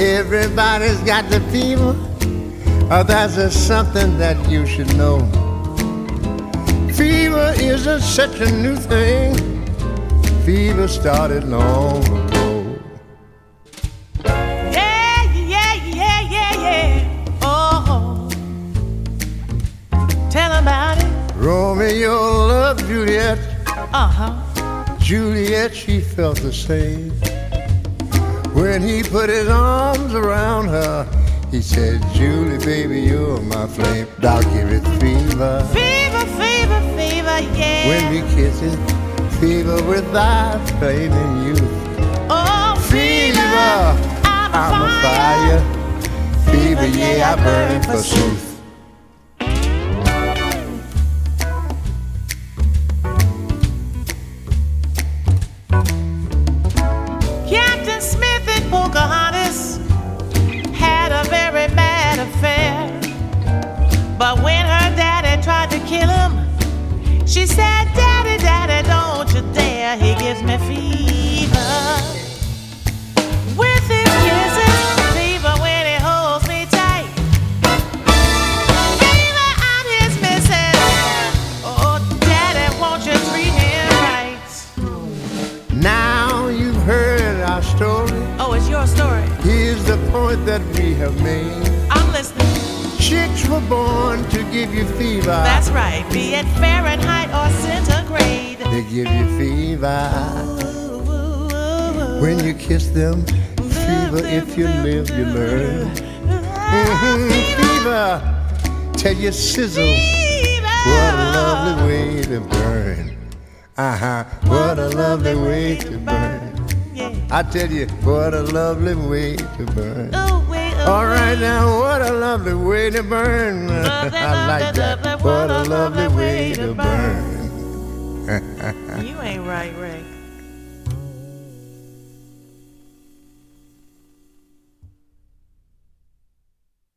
Everybody's got the fever. Oh, that's just something that you should know. Fever isn't such a new thing. Fever started long ago. Yeah, yeah, yeah, yeah, yeah. Oh, tell about it. Romeo loved Juliet. Uh huh. Juliet, she felt the same. When he put his arms around her, he said, Julie, baby, you're my flame. I'll give it fever. Fever, fever, fever, yeah. When we kiss it, fever without flaming youth. oh, fever, Fever, I'm, I'm a fire. Fever, yeah, I burn for truth. Story. Oh, it's your story. Here's the point that we have made. I'm listening. Chicks were born to give you fever. That's right, be it Fahrenheit or centigrade. They give you fever. When you kiss them, fever. If you live, you learn. Fever. Tell you sizzle. What a lovely way to burn. Uh huh. What a lovely way to burn. Yeah. I tell you, what a lovely way to burn. Ooh, wait, All right now, what a lovely way to burn. Lovely, I like lovely, that. lovely, What a lovely way to burn. You ain't right, Ray.